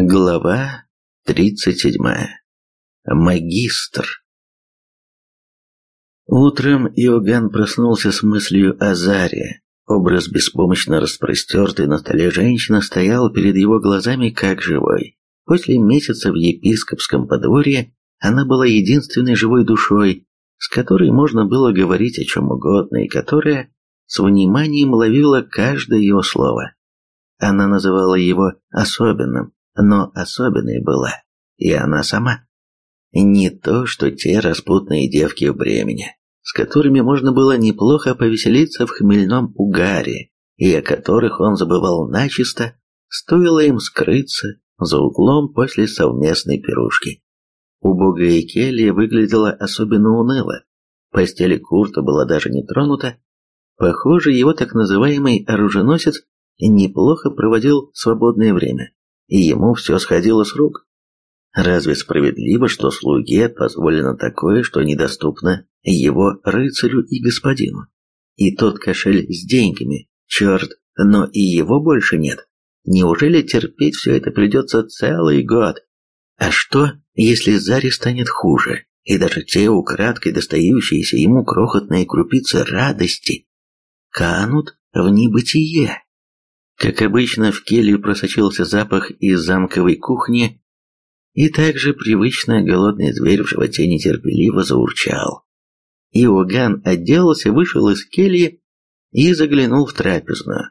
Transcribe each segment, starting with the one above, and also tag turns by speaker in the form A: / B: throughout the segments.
A: Глава 37. Магистр. Утром Иоганн проснулся с мыслью о Заре. Образ беспомощно распростертой на столе женщины стоял перед его глазами как живой. После месяца в епископском подворье она была единственной живой душой, с которой можно было говорить о чем угодно и которая с вниманием ловила каждое его слово. Она называла его особенным, но особенной была и она сама. Не то, что те распутные девки в Бремени, с которыми можно было неплохо повеселиться в хмельном угаре, и о которых он забывал начисто, стоило им скрыться за углом после совместной пирушки. Убогая келья выглядела особенно уныло. Постель Курта была даже не тронута. Похоже, его так называемый оруженосец неплохо проводил свободное время и ему все сходило с рук. Разве справедливо, что слуге позволено такое, что недоступно его рыцарю и господину? И тот кошель с деньгами, черт, но и его больше нет. Неужели терпеть все это придется целый год? А что, если Заре станет хуже, и даже те украдкой достающиеся ему крохотные крупицы радости канут в небытие? Как обычно, в келью просочился запах из замковой кухни, и также привычно голодный зверь в животе нетерпеливо заурчал. Иоганн отделался, вышел из кельи и заглянул в трапезную.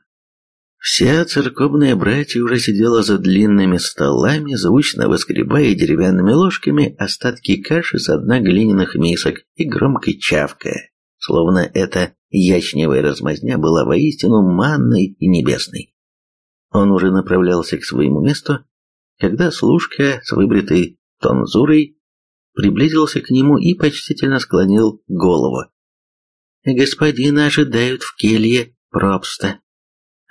A: Вся церковная братья уже сидела за длинными столами, звучно выскребая деревянными ложками остатки каши с дна глиняных мисок и громко чавкая, словно эта ячневая размазня была воистину манной и небесной. Он уже направлялся к своему месту, когда служка с выбритой тонзурой приблизился к нему и почтительно склонил голову. «Господина ожидают в келье Пробста».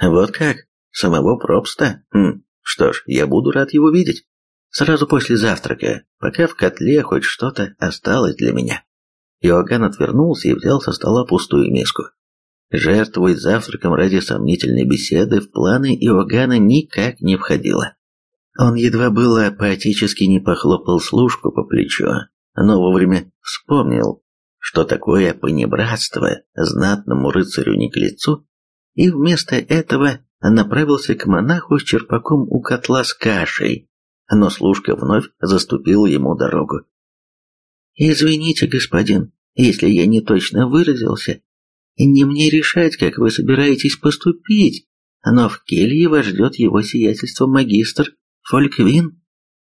A: «Вот как? Самого Пробста? Хм, что ж, я буду рад его видеть. Сразу после завтрака, пока в котле хоть что-то осталось для меня». Иоганн отвернулся и взял со стола пустую миску. Жертвовать завтраком ради сомнительной беседы в планы Иоганна никак не входило. Он едва было поотечески не похлопал служку по плечу, но вовремя вспомнил, что такое понебратство знатному рыцарю не к лицу, и вместо этого направился к монаху с черпаком у котла с кашей, но служка вновь заступил ему дорогу. «Извините, господин, если я не точно выразился, не мне решать, как вы собираетесь поступить, но в келье вас ждет его сиятельство магистр Фольквин.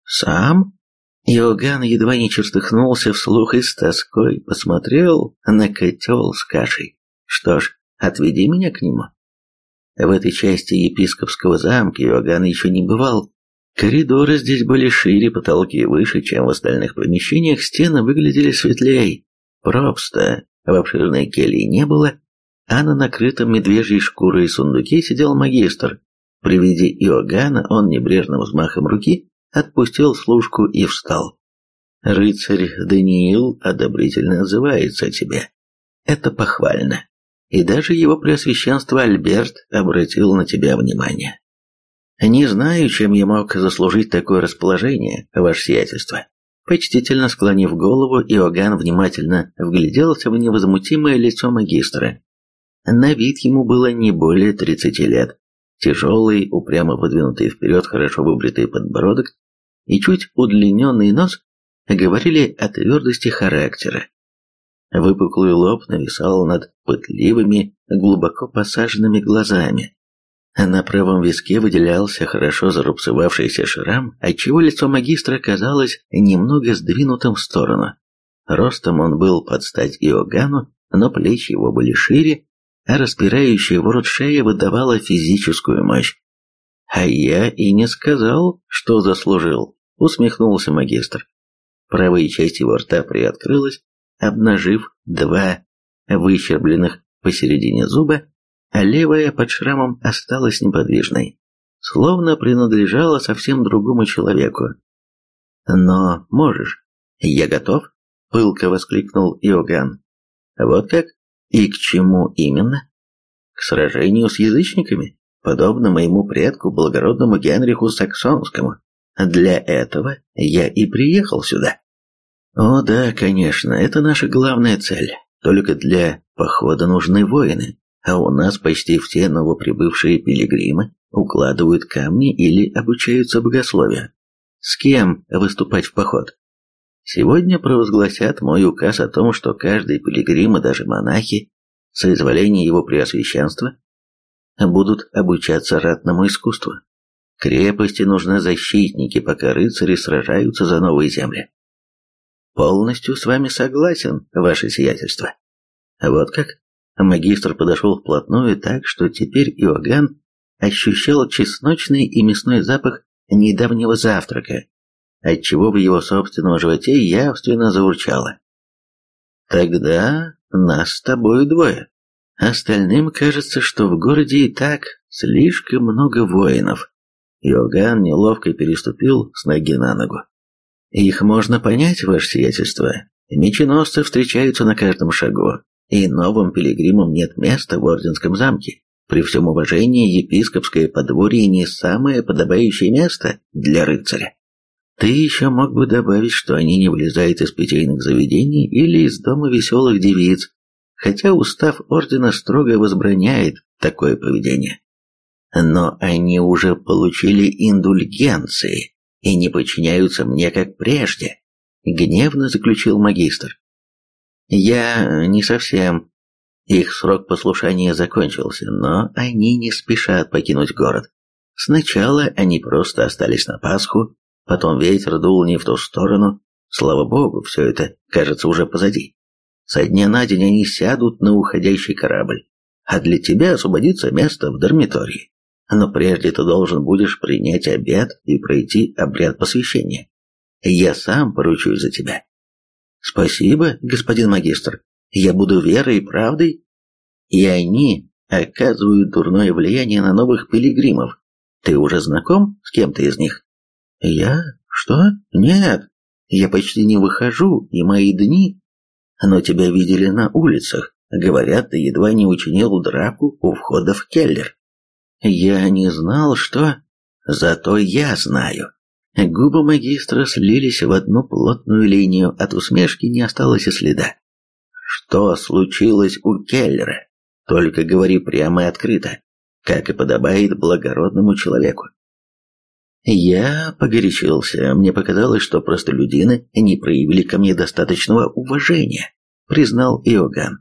A: Сам? Иоганн едва не чертыхнулся вслух и с тоской посмотрел на котел с кашей. Что ж, отведи меня к нему. В этой части епископского замка Иоганн еще не бывал. Коридоры здесь были шире, потолки выше, чем в остальных помещениях, стены выглядели светлее. Просто в обширной келье не было, а на накрытом медвежьей шкурой сундуке сидел магистр. При виде Иоганна он небрежным взмахом руки отпустил служку и встал. «Рыцарь Даниил одобрительно отзывается о тебе. Это похвально. И даже его преосвященство Альберт обратил на тебя внимание. Не знаю, чем я мог заслужить такое расположение, ваше сиятельство. Почтительно склонив голову, Иоганн внимательно вгляделся в невозмутимое лицо магистра. На вид ему было не более тридцати лет. Тяжелый, упрямо выдвинутый вперед, хорошо выбритый подбородок и чуть удлиненный нос говорили о твердости характера. Выпуклый лоб нависал над пытливыми, глубоко посаженными глазами, на правом виске выделялся хорошо зарубцевавшийся шрам, отчего лицо магистра казалось немного сдвинутым в сторону. Ростом он был под стать Иоганну, но плечи его были шире, а распирающая ворот шея выдавала физическую мощь. «А я и не сказал, что заслужил», — усмехнулся магистр. Правая часть его рта приоткрылась, обнажив два выщербленных посередине зуба, а левая под шрамом осталась неподвижной, словно принадлежала совсем другому человеку. «Но можешь. Я готов?» — пылко воскликнул Иоганн. «Вот как? И к чему именно?» «К сражению с язычниками, подобно моему предку, благородному Генриху Саксонскому. Для этого я и приехал сюда. О да, конечно, это наша главная цель. Только для похода нужны воины, а у нас почти все новоприбывшие пилигримы укладывают камни или обучаются богословию. С кем выступать в поход? Сегодня провозгласят мой указ о том, что каждый пилигрим и даже монахи, соизволение его преосвященства, будут обучаться ратному искусству. Крепости нужны защитники, пока рыцари сражаются за новые земли. Полностью с вами согласен, ваше сиятельство. Вот как? Магистр подошел вплотную так, что теперь Иоганн ощущал чесночный и мясной запах недавнего завтрака, отчего в его собственном животе явственно заурчало. «Тогда нас с тобой двое. Остальным кажется, что в городе и так слишком много воинов». Иоганн неловко переступил с ноги на ногу. «Их можно понять, ваше сиятельство. Меченосцы встречаются на каждом шагу, и новым пилигримам нет места в Орденском замке. При всем уважении епископское подворье не самое подобающее место для рыцаря. Ты еще мог бы добавить, что они не вылезают из питейных заведений или из дома веселых девиц, хотя устав ордена строго возбраняет такое поведение. Но они уже получили индульгенции и не подчиняются мне как прежде, гневно заключил магистр. Я не совсем их срок послушания закончился, но они не спешат покинуть город. Сначала они просто остались на Пасху, потом ветер дул не в ту сторону. Слава богу, все это, кажется, уже позади. Со дня на день они сядут на уходящий корабль, а для тебя освободится место в дармитории. Но прежде ты должен будешь принять обед и пройти обряд посвящения. Я сам поручусь за тебя. Спасибо, господин магистр, я буду верой и правдой, и они оказывают дурное влияние на новых пилигримов. Ты уже знаком с кем-то из них? Я? Что? Нет. Я почти не выхожу, и мои дни... Но тебя видели на улицах. Говорят, ты едва не учинил драку у входа в келлер. Я не знал, что... Зато я знаю. Губы магистра слились в одну плотную линию, от усмешки не осталось и следа. Что случилось у Келлера? Только говори прямо и открыто, как и подобает благородному человеку. Я погорячился, мне показалось, что простолюдины не проявили ко мне достаточного уважения, признал Иоганн.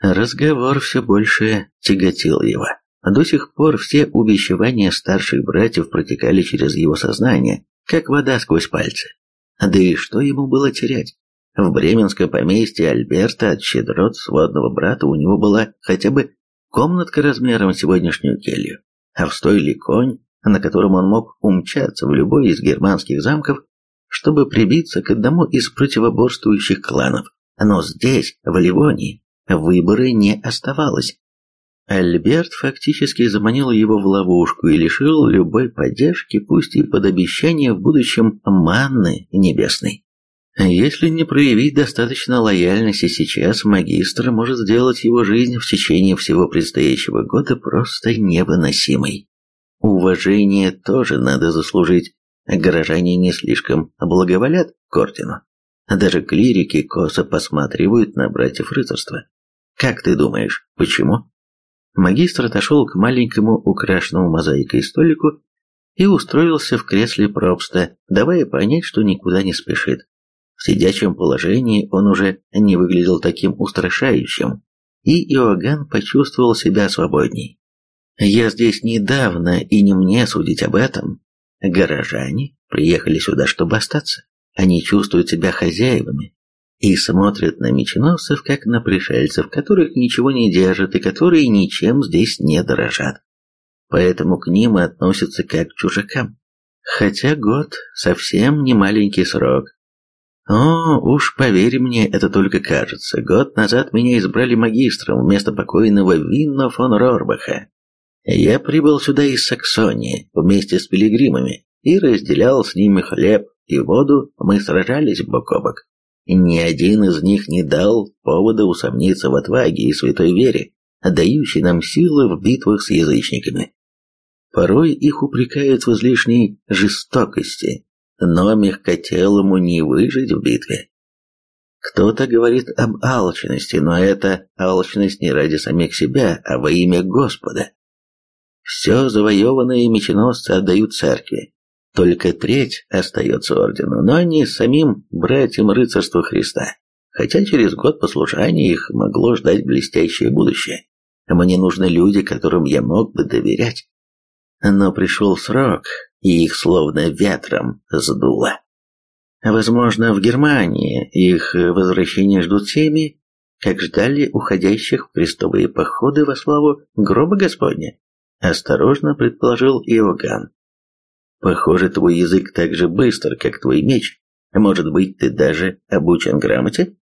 A: Разговор все больше тяготил его. До сих пор все увещевания старших братьев протекали через его сознание, как вода сквозь пальцы. Да и что ему было терять? В бременском поместье Альберта от щедрот сводного брата у него была хотя бы комнатка размером сегодняшнюю келью, а в стойле конь, на котором он мог умчаться в любой из германских замков, чтобы прибиться к одному из противоборствующих кланов. Но здесь, в Ливонии, выбора не оставалось. Альберт фактически заманил его в ловушку и лишил любой поддержки, пусть и под обещание в будущем манны небесной. Если не проявить достаточно лояльности сейчас, магистр может сделать его жизнь в течение всего предстоящего года просто невыносимой. Уважение тоже надо заслужить. Горожане не слишком благоволят к ордену. Даже клирики косо посматривают на братьев рыцарства. Как ты думаешь, почему? Магистр отошел к маленькому украшенному мозаикой столику и устроился в кресле пробста, давая понять, что никуда не спешит. В сидячем положении он уже не выглядел таким устрашающим, и Иоганн почувствовал себя свободней. «Я здесь недавно, и не мне судить об этом. Горожане приехали сюда, чтобы остаться. Они чувствуют себя хозяевами и смотрят на меченосцев, как на пришельцев, которых ничего не держат и которые ничем здесь не дорожат. Поэтому к ним и относятся как к чужакам. Хотя год совсем не маленький срок, о, уж поверь мне, это только кажется. Год назад меня избрали магистром вместо покойного Винна фон Рорбаха. Я прибыл сюда из Саксонии вместе с пилигримами и разделял с ними хлеб и воду, мы сражались бок о бок. Ни один из них не дал повода усомниться в отваге и святой вере, дающей нам силы в битвах с язычниками. Порой их упрекают в излишней жестокости, но мягкотелому не выжить в битве. Кто-то говорит об алчности, но это алчность не ради самих себя, а во имя Господа. Все завоеванные меченосцы отдают церкви. Только треть остается ордену, но не самим братьям рыцарства Христа. Хотя через год послушания их могло ждать блестящее будущее. Мне нужны люди, которым я мог бы доверять. Но пришел срок, и их словно ветром сдуло. Возможно, в Германии их возвращение ждут семьи, как ждали уходящих в крестовые походы во славу гроба Господня. Осторожно предположил Иоганн. Похоже, твой язык так же быстр, как твой меч. Может быть, ты даже обучен грамоте?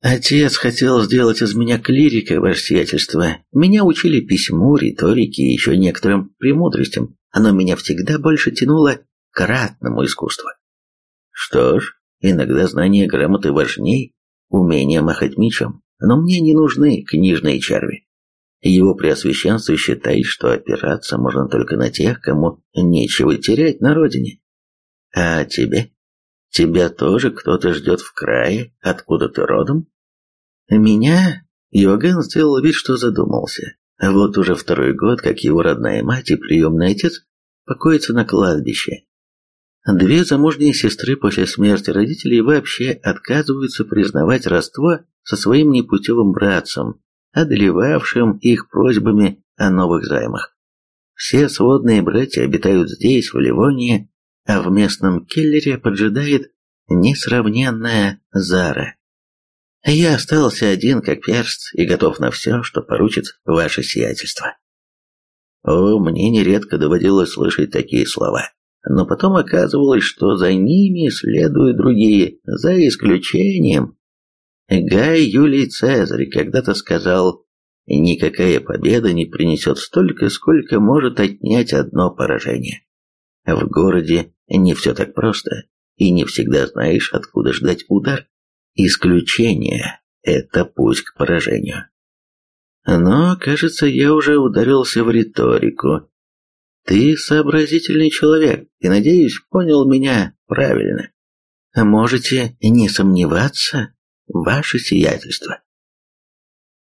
A: Отец хотел сделать из меня клирика, ваше сиятельство. Меня учили письму, риторике и еще некоторым премудростям. Оно меня всегда больше тянуло к ратному искусству. Что ж, иногда знание грамоты важней умения махать мечом, но мне не нужны книжные черви. Его Преосвященство считает, что опираться можно только на тех, кому нечего терять на родине. А тебе? Тебя тоже кто-то ждет в крае, откуда ты родом? Меня? Йоганн сделал вид, что задумался. Вот уже второй год, как его родная мать и приемный отец покоятся на кладбище. Две замужние сестры после смерти родителей вообще отказываются признавать родство со своим непутевым братцем, одолевавшим их просьбами о новых займах. Все сводные братья обитают здесь, в Ливонии, а в местном Келлере поджидает несравненная Зара. Я остался один как перст и готов на все, что поручит ваше сиятельство. О, мне нередко доводилось слышать такие слова, но потом оказывалось, что за ними следуют другие, за исключением Гай Юлий Цезарь когда-то сказал, никакая победа не принесет столько, сколько может отнять одно поражение. В городе не все так просто, и не всегда знаешь, откуда ждать удар. Исключение – это путь к поражению. Но, кажется, я уже ударился в риторику. Ты сообразительный человек и, надеюсь, понял меня правильно. Можете не сомневаться, ваше сиятельство.